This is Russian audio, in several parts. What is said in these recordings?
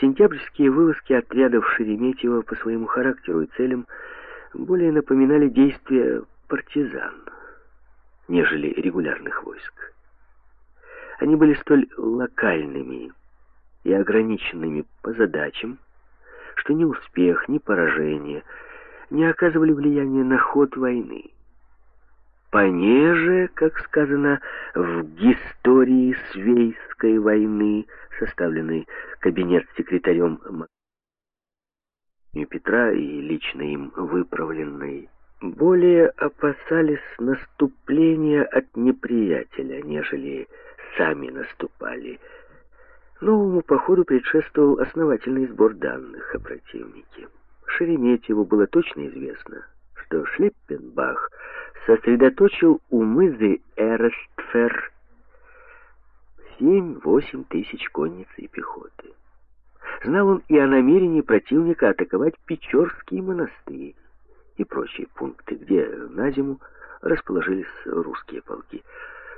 Сентябрьские вылазки отрядов Шереметьева по своему характеру и целям более напоминали действия партизан, нежели регулярных войск. Они были столь локальными и ограниченными по задачам, что ни успех, ни поражение не оказывали влияния на ход войны. Понеже, как сказано в «Гистории Свейской войны», составленной кабинет-секретарем Петра и лично им выправленной, более опасались наступления от неприятеля, нежели сами наступали. Новому походу предшествовал основательный сбор данных о противнике. Шереметьеву было точно известно, что Шлиппенбах сосредоточил у мызы Эрестфер 7-8 тысяч конницы и пехоты. Знал он и о намерении противника атаковать Печорские монастыри и прочие пункты, где на зиму расположились русские полки.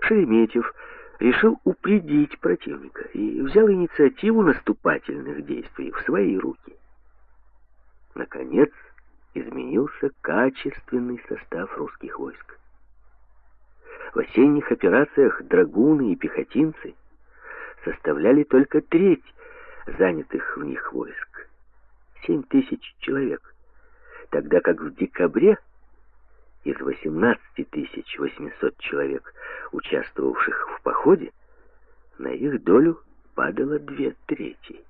Шереметьев решил упредить противника и взял инициативу наступательных действий в свои руки. Наконец, изменился качественный состав русских войск. В осенних операциях драгуны и пехотинцы составляли только треть занятых в них войск — 7 тысяч человек, тогда как в декабре из 18 800 человек, участвовавших в походе, на их долю падало две трети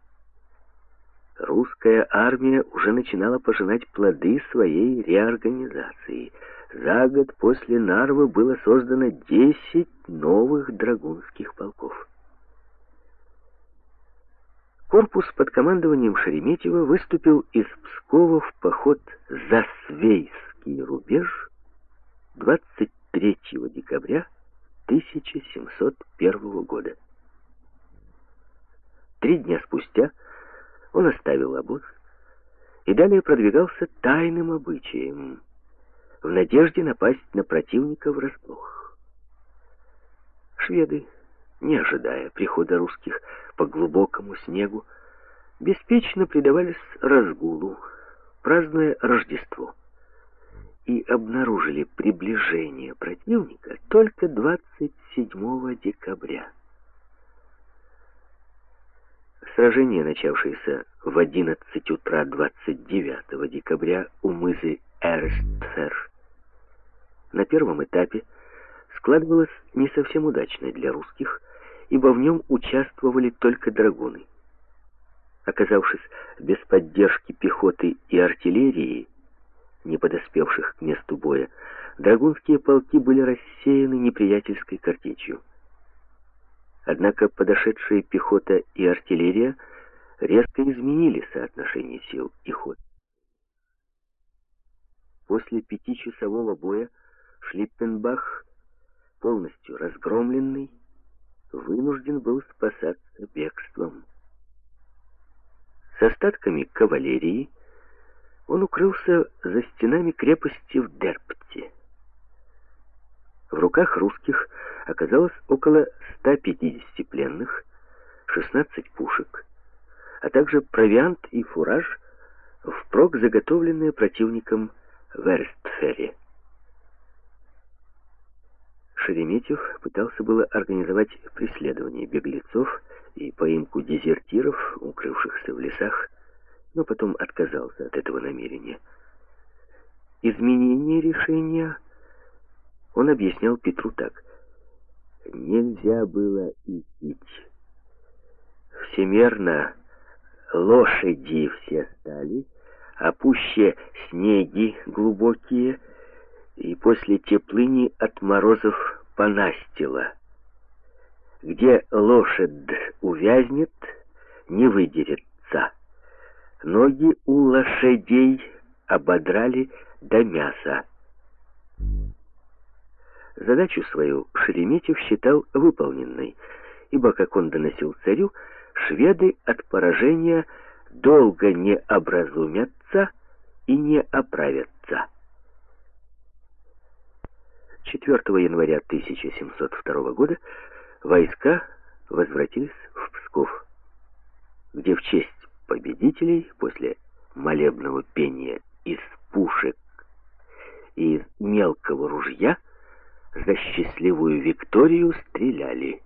русская армия уже начинала пожинать плоды своей реорганизации. За год после Нарвы было создано 10 новых драгунских полков. Корпус под командованием Шереметьева выступил из Пскова в поход за Свейский рубеж 23 декабря 1701 года. Три дня спустя он оставил обоз и далее продвигался тайным обычаем, в надежде напасть на противника врасплох. Шведы, не ожидая прихода русских по глубокому снегу, беспечно предавались разгулу, празднуя Рождество, и обнаружили приближение противника только 27 декабря. Сражение, начавшееся в 11 утра 29 декабря у мызы Эрстфер, на первом этапе складывалось не совсем удачно для русских, ибо в нем участвовали только драгуны. Оказавшись без поддержки пехоты и артиллерии, не подоспевших к месту боя, драгунские полки были рассеяны неприятельской картечью. Однако подошедшие пехота и артиллерия резко изменили соотношение сил и ход. После пятичасового боя Шлиппенбах, полностью разгромленный, вынужден был спасаться бегством. С остатками кавалерии он укрылся за стенами крепости в Дерпте. В руках русских оказалось около 150 пленных, 16 пушек, а также провиант и фураж, впрок заготовленные противником в Эрстфере. Шереметьев пытался было организовать преследование беглецов и поимку дезертиров, укрывшихся в лесах, но потом отказался от этого намерения. Изменение решения – он объяснял Петру так. Нельзя было идти. Всемерно лошади все стали, а пуще снеги глубокие, и после теплыни от морозов понастило. Где лошадь увязнет, не выдерется. Ноги у лошадей ободрали до мяса. Задачу свою Шереметьев считал выполненной, ибо, как он доносил царю, шведы от поражения долго не образумятся и не оправятся. 4 января 1702 года войска возвратились в Псков, где в честь победителей после молебного пения из пушек и из мелкого ружья за счастливую Викторию стреляли.